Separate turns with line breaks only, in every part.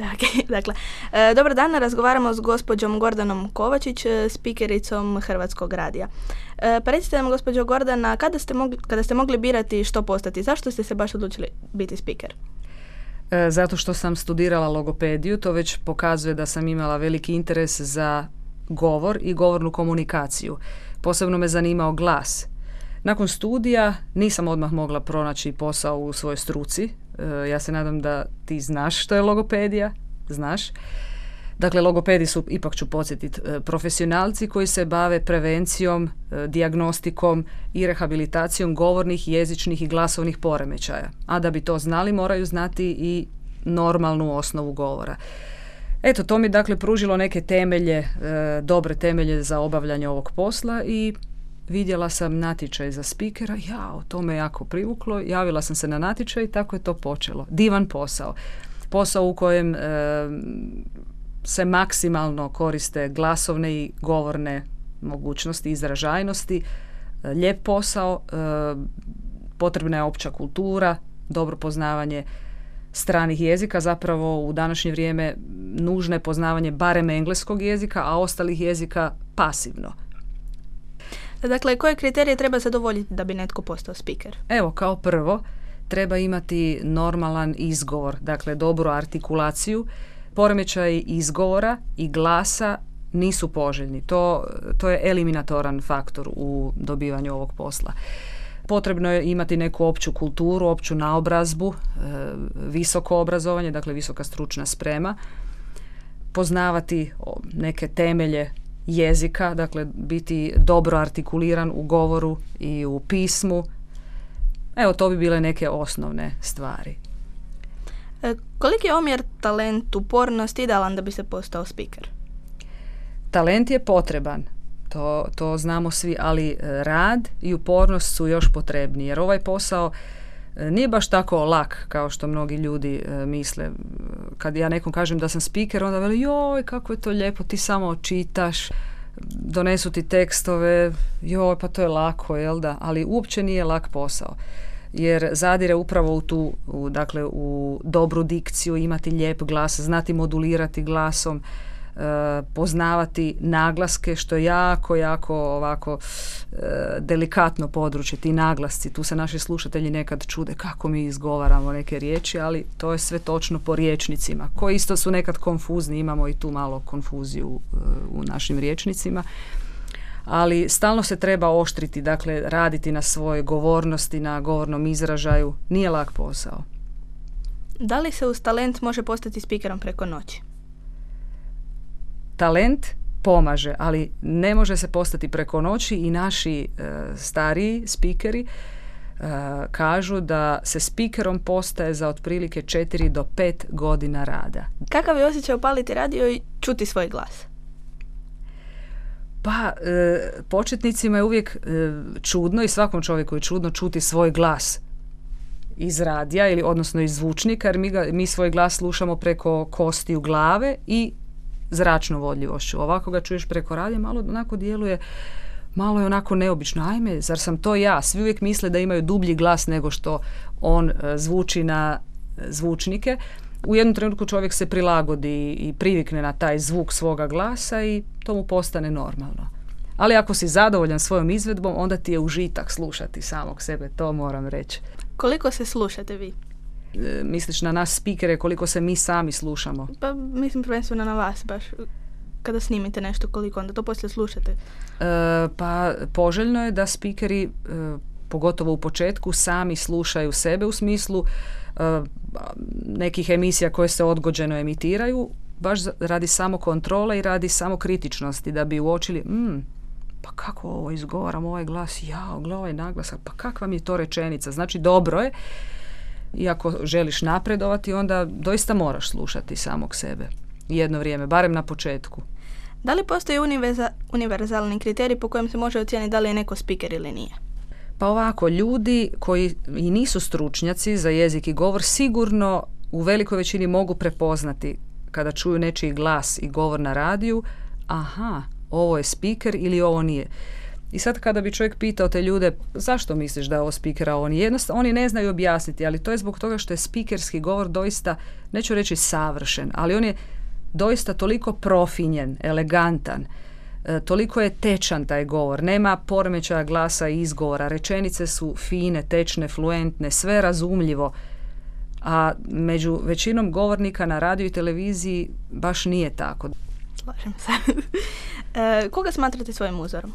sve ok. Dakle, e, dobar dan, razgovaramo s gospođom Gordanom Kovačić, e, spikericom Hrvatskog radija. E, pa recite nam, gospođo Gordana, kada ste, mogli, kada ste mogli birati što postati, zašto ste se baš odlučili biti spiker?
E, zato što sam studirala logopediju, to već pokazuje da sam imala veliki interes za govor i govornu komunikaciju. Posebno me zanimao glas. Nakon studija nisam odmah mogla pronaći posao u svojoj struci. E, ja se nadam da ti znaš što je logopedija, znaš. Dakle, logopedi su, ipak ću podsjetiti, e, profesionalci koji se bave prevencijom, e, dijagnostikom i rehabilitacijom govornih, jezičnih i glasovnih poremećaja. A da bi to znali, moraju znati i normalnu osnovu govora. Eto, to mi dakle pružilo neke temelje, dobre temelje za obavljanje ovog posla i vidjela sam natječaj za spikera, ja, to me jako privuklo, javila sam se na natječaj i tako je to počelo. Divan posao. Posao u kojem se maksimalno koriste glasovne i govorne mogućnosti, izražajnosti, e, lijep posao, e, potrebna je opća kultura, dobro poznavanje stranih jezika, zapravo u današnje vrijeme nužno je poznavanje barem engleskog jezika, a ostalih jezika pasivno.
Dakle, koje kriterije treba zadovoljiti da bi netko postao speaker?
Evo, kao prvo, treba imati normalan izgovor, dakle dobru artikulaciju, poremećaj izgovora i glasa nisu poželjni. To, to je eliminatoran faktor u dobivanju ovog posla. Potrebno je imati neku opću kulturu, opću naobrazbu, e, visoko obrazovanje, dakle visoka stručna sprema, poznavati neke temelje jezika, dakle biti dobro artikuliran u govoru i u pismu. Evo, to bi bile neke osnovne stvari.
E, koliki je omjer talent, upornost idealan da bi se postao speaker?
Talent je potreban, to, to znamo svi, ali e, rad i upornost su još potrebniji, jer ovaj posao nije baš tako lak kao što mnogi ljudi misle. Kad ja nekom kažem da sam speaker, onda veli joj kako je to lijepo, ti samo čitaš, donesu ti tekstove, joj pa to je lako, jel da? Ali uopće nije lak posao jer zadire upravo u tu, u, dakle u dobru dikciju, imati lijep glas, znati modulirati glasom, e, poznavati naglaske što je jako, jako ovako e, delikatno područje, ti naglasci. Tu se naši slušatelji nekad čude kako mi izgovaramo neke riječi, ali to je sve točno po riječnicima, koji isto su nekad konfuzni, imamo i tu malo konfuziju e, u našim riječnicima ali stalno se treba oštriti, dakle raditi na svojoj govornosti, na govornom izražaju. Nije lak posao.
Da li se uz talent može postati spikerom preko noći?
Talent pomaže, ali ne može se postati preko noći i naši e, stariji spikeri e, kažu da se spikerom postaje za otprilike 4 do 5 godina rada.
Kakav je osjećaj upaliti radio i čuti svoj glas?
Pa, e, početnicima je uvijek e, čudno i svakom čovjeku je čudno čuti svoj glas iz radija ili odnosno iz zvučnika jer mi, ga, mi svoj glas slušamo preko kostiju glave i zračnom vodljivošću. Ovako ga čuješ preko radija, malo onako djeluje malo je onako neobično. Ajme, zar sam to ja? Svi uvijek misle da imaju dublji glas nego što on e, zvuči na zvučnike u jednom trenutku čovjek se prilagodi i privikne na taj zvuk svoga glasa i to mu postane normalno. Ali ako si zadovoljan svojom izvedbom, onda ti je užitak slušati samog sebe, to moram reći.
Koliko se slušate vi?
E, misliš na nas spikere, koliko se mi sami slušamo?
Pa mislim prvenstveno na vas baš. Kada snimite nešto, koliko onda to poslije slušate? E,
pa poželjno je da spikeri, e, pogotovo u početku, sami slušaju sebe u smislu E, nekih emisija koje se odgođeno emitiraju, baš radi samo kontrole i radi samo kritičnosti, da bi uočili, mm, pa kako ovo izgovaram, ovaj glas, ja, ovaj naglasak, pa kakva mi je to rečenica, znači dobro je, i ako želiš napredovati, onda doista moraš slušati samog sebe jedno vrijeme, barem na početku.
Da li postoji univerzalni kriterij po kojem se može ocijeniti da li je neko speaker ili nije?
Pa ovako, ljudi koji i nisu stručnjaci za jezik i govor sigurno u velikoj većini mogu prepoznati kada čuju nečiji glas i govor na radiju, aha, ovo je speaker ili ovo nije. I sad kada bi čovjek pitao te ljude zašto misliš da je ovo speaker, a oni jednostavno, oni ne znaju objasniti, ali to je zbog toga što je speakerski govor doista, neću reći savršen, ali on je doista toliko profinjen, elegantan, e, toliko je tečan taj govor, nema poremećaja glasa i izgovora, rečenice su fine, tečne, fluentne, sve razumljivo, a među većinom govornika na radiju i televiziji baš nije tako.
Slažem se. e, koga smatrate svojim uzorom?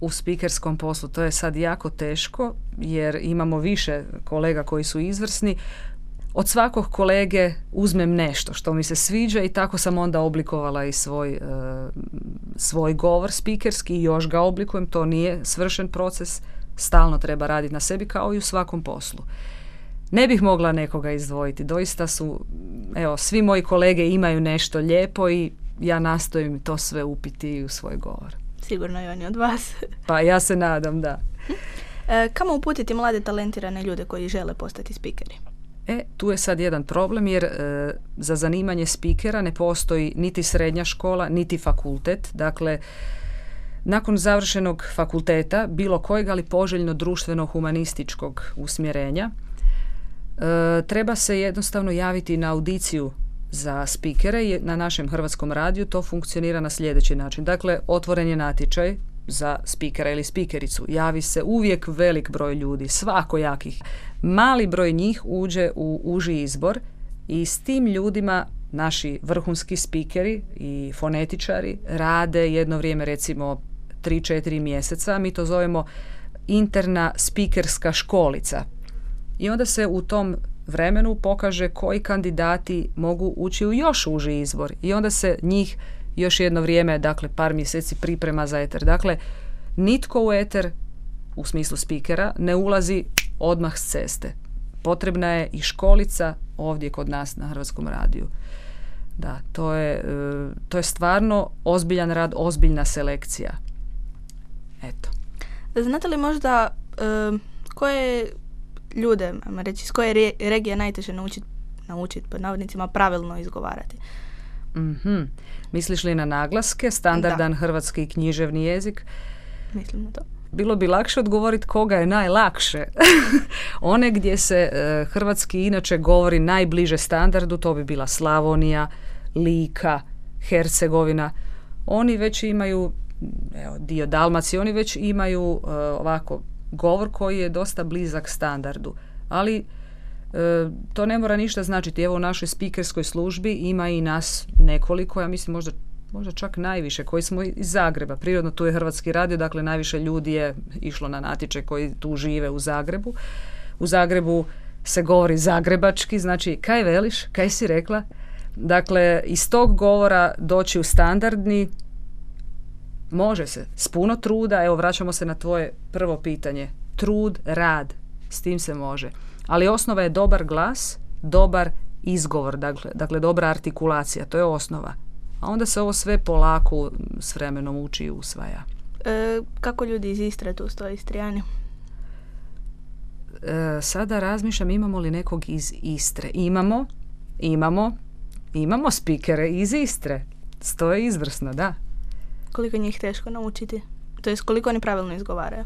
U spikerskom poslu. To je sad jako teško jer imamo više kolega koji su izvrsni. Od svakog kolege uzmem nešto što mi se sviđa i tako sam onda oblikovala i svoj, e, svoj govor spikerski i još ga oblikujem. To nije svršen proces. Stalno treba raditi na sebi kao i u svakom poslu. Ne bih mogla nekoga izdvojiti. Doista su, evo, svi moji kolege imaju nešto lijepo i ja nastojim to sve upiti u svoj govor.
Sigurno i oni od vas.
pa ja se nadam, da.
E, kamo uputiti mlade talentirane ljude koji žele postati spikeri?
E, tu je sad jedan problem jer e, za zanimanje spikera ne postoji niti srednja škola, niti fakultet. Dakle, nakon završenog fakulteta, bilo kojeg, ali poželjno društveno-humanističkog usmjerenja, e, treba se jednostavno javiti na audiciju za spikere na našem hrvatskom radiju to funkcionira na sljedeći način. Dakle, otvoren je natječaj za spikera ili spikericu. Javi se uvijek velik broj ljudi, svakojakih. Mali broj njih uđe u uži izbor i s tim ljudima naši vrhunski spikeri i fonetičari rade jedno vrijeme recimo 3-4 mjeseca. Mi to zovemo interna spikerska školica. I onda se u tom vremenu pokaže koji kandidati mogu ući u još uži izbor i onda se njih još jedno vrijeme, dakle par mjeseci priprema za eter. Dakle, nitko u eter u smislu spikera ne ulazi odmah s ceste. Potrebna je i školica ovdje kod nas na Hrvatskom radiju. Da, to je, e, to je stvarno ozbiljan rad, ozbiljna selekcija. Eto.
Znate li možda e, koje ljude, reći, iz koje regije najteže naučiti naučiti pod navodnicima pravilno izgovarati.
mm Misliš li na naglaske, standardan da. hrvatski književni jezik?
Mislim na to.
Bilo bi lakše odgovoriti koga je najlakše. One gdje se e, hrvatski inače govori najbliže standardu, to bi bila Slavonija, Lika, Hercegovina. Oni već imaju, evo, dio Dalmacije, oni već imaju e, ovako govor koji je dosta blizak standardu. Ali e, to ne mora ništa značiti. Evo u našoj spikerskoj službi ima i nas nekoliko, ja mislim možda možda čak najviše, koji smo iz Zagreba. Prirodno tu je Hrvatski radio, dakle najviše ljudi je išlo na natječaj koji tu žive u Zagrebu. U Zagrebu se govori zagrebački, znači kaj veliš, kaj si rekla? Dakle, iz tog govora doći u standardni Može se, s puno truda, evo vraćamo se na tvoje prvo pitanje. Trud, rad, s tim se može. Ali osnova je dobar glas, dobar izgovor, dakle, dakle dobra artikulacija, to je osnova. A onda se ovo sve polako s vremenom uči i usvaja.
E, kako ljudi iz Istre tu stoje Istrijani?
E, sada razmišljam imamo li nekog iz Istre. Imamo, imamo, imamo spikere iz Istre. Stoje izvrsno, da
koliko njih teško naučiti? To jest koliko oni pravilno izgovaraju?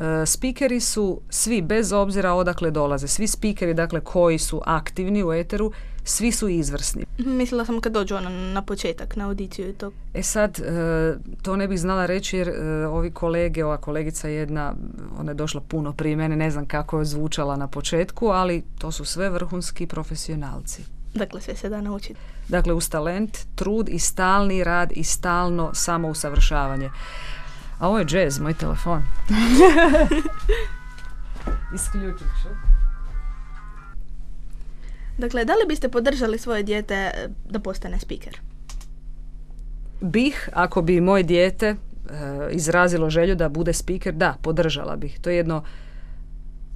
E, spikeri su svi, bez obzira odakle dolaze, svi spikeri dakle, koji su aktivni u eteru, svi su izvrsni.
Mislila sam kad dođu ono na početak, na audiciju i to.
E sad, e, to ne bih znala reći jer e, ovi kolege, ova kolegica jedna, ona je došla puno prije mene, ne znam kako je zvučala na početku, ali to su sve vrhunski profesionalci.
Dakle, sve se da naučiti.
Dakle, uz talent, trud i stalni rad i stalno samo usavršavanje. A ovo je jazz, moj telefon. Isključit ću.
Dakle, da li biste podržali svoje dijete eh, da postane speaker?
Bih, ako bi moje dijete eh, izrazilo želju da bude speaker, da, podržala bih. To je jedno E,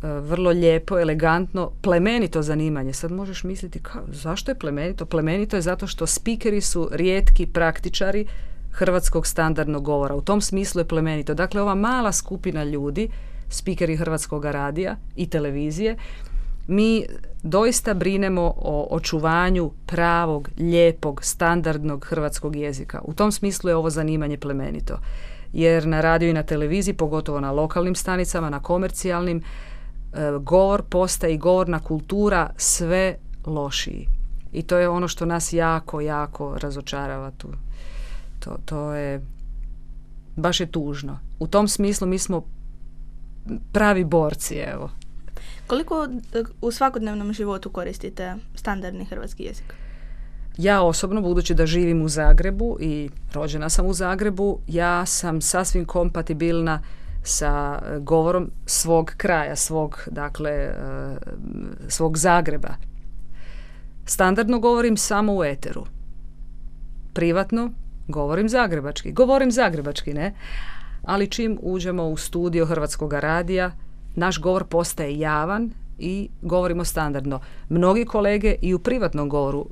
vrlo lijepo, elegantno, plemenito zanimanje. Sad možeš misliti ka, zašto je plemenito? Plemenito je zato što spikeri su rijetki praktičari hrvatskog standardnog govora. U tom smislu je plemenito. Dakle, ova mala skupina ljudi, spikeri hrvatskog radija i televizije, Mi doista brinemo o očuvanju pravog, lijepog, standardnog hrvatskog jezika. U tom smislu je ovo zanimanje plemenito. Jer na radiju i na televiziji, pogotovo na lokalnim stanicama, na komercijalnim, e, govor postaje i govorna kultura sve lošiji. I to je ono što nas jako, jako razočarava tu. To, to je, baš je tužno. U tom smislu mi smo pravi borci, evo.
Koliko e, u svakodnevnom životu koristite standardni hrvatski jezik?
Ja osobno, budući da živim u Zagrebu i rođena sam u Zagrebu, ja sam sasvim kompatibilna sa e, govorom svog kraja, svog, dakle, e, svog Zagreba. Standardno govorim samo u eteru. Privatno govorim zagrebački. Govorim zagrebački, ne? Ali čim uđemo u studio Hrvatskog radija, naš govor postaje javan i govorimo standardno. Mnogi kolege i u privatnom govoru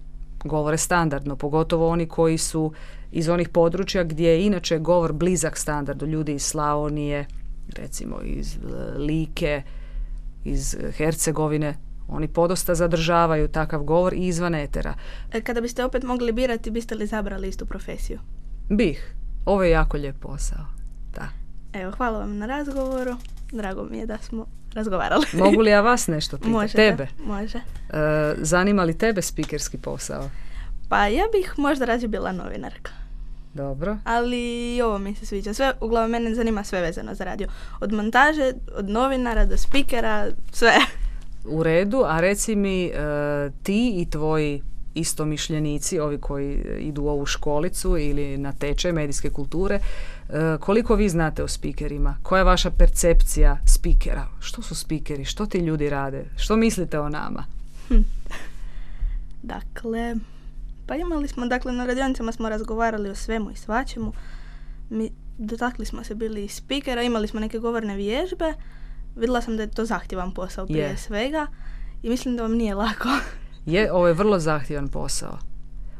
govore standardno, pogotovo oni koji su iz onih područja gdje je inače govor blizak standardu, ljudi iz Slavonije, recimo iz e, Like, iz Hercegovine, oni podosta zadržavaju takav govor i izvan etera.
E, kada biste opet mogli birati, biste li zabrali istu profesiju?
Bih. Ovo je jako lijep posao. Da.
Evo, hvala vam na razgovoru. Drago mi je da smo razgovarali.
Mogu li ja vas nešto pitati?
Može,
tebe?
može.
E, zanima li tebe spikerski posao?
Pa ja bih možda rađe bila novinarka.
Dobro.
Ali i ovo mi se sviđa. Sve, uglavnom mene zanima sve vezano za radio. Od montaže, od novinara do spikera, sve.
U redu, a reci mi e, ti i tvoji istomišljenici, ovi koji idu u ovu školicu ili na tečaj medijske kulture, e, koliko vi znate o spikerima? Koja je vaša percepcija spikera? Što su spikeri? Što ti ljudi rade? Što mislite o nama? Hm.
Dakle, pa imali smo, dakle, na radionicama smo razgovarali o svemu i svačemu. Mi dotakli smo se bili i spikera, imali smo neke govorne vježbe. Vidjela sam da je to zahtjevan posao prije svega i mislim da vam nije lako.
je, ovo je vrlo zahtjevan posao.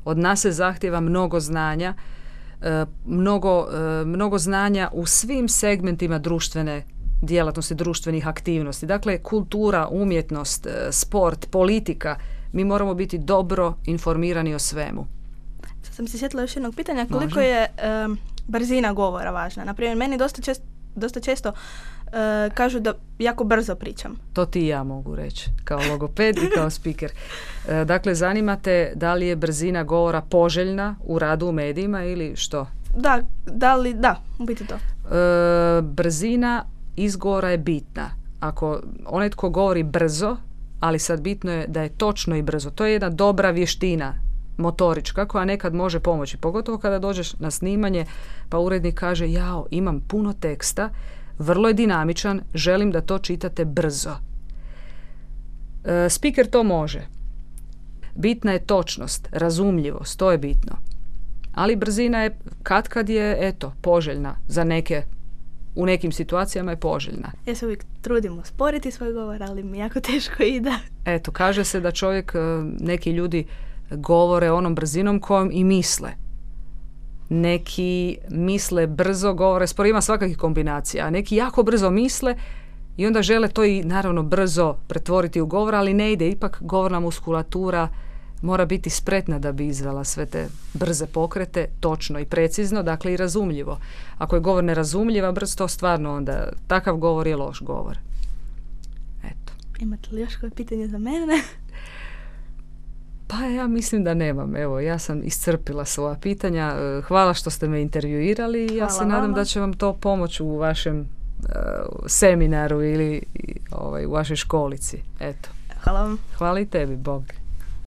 Od nas se zahtjeva mnogo znanja, e, mnogo, e, mnogo znanja u svim segmentima društvene djelatnosti, društvenih aktivnosti. Dakle, kultura, umjetnost, e, sport, politika. Mi moramo biti dobro informirani o svemu.
Sad sam se sjetila još jednog pitanja. Koliko je brzina govora važna? Naprimjer, meni dosta, čest, dosta često uh, kažu da jako brzo pričam.
To ti ja mogu reći, kao logoped i kao speaker. Uh, dakle, zanimate da li je brzina govora poželjna u radu u medijima ili što?
Da, da li, da, u biti to.
Uh, brzina izgovora je bitna. Ako onaj tko govori brzo, ali sad bitno je da je točno i brzo. To je jedna dobra vještina motorička koja nekad može pomoći. Pogotovo kada dođeš na snimanje pa urednik kaže jao imam puno teksta vrlo je dinamičan, želim da to čitate brzo. E, speaker to može. Bitna je točnost, razumljivost, to je bitno. Ali brzina je kad kad je, eto, poželjna za neke u nekim situacijama je poželjna.
Ja se uvijek trudim usporiti svoj govor, ali mi jako teško ide.
Eto, kaže se da čovjek, e, neki ljudi govore onom brzinom kojom i misle neki misle brzo, govore sporo, ima svakakih kombinacija, a neki jako brzo misle i onda žele to i naravno brzo pretvoriti u govor, ali ne ide, ipak govorna muskulatura mora biti spretna da bi izvela sve te brze pokrete, točno i precizno, dakle i razumljivo. Ako je govor nerazumljiva, brzo to stvarno onda, takav govor je loš govor. Eto.
Imate li još koje pitanje za mene?
Pa ja mislim da nemam. Evo, ja sam iscrpila svoja pitanja. E, hvala što ste me intervjuirali i ja se nadam da će vam to pomoći u vašem uh, seminaru ili ovaj, u vašoj školici. Eto.
Hvala vam.
Hvala i tebi, Bog.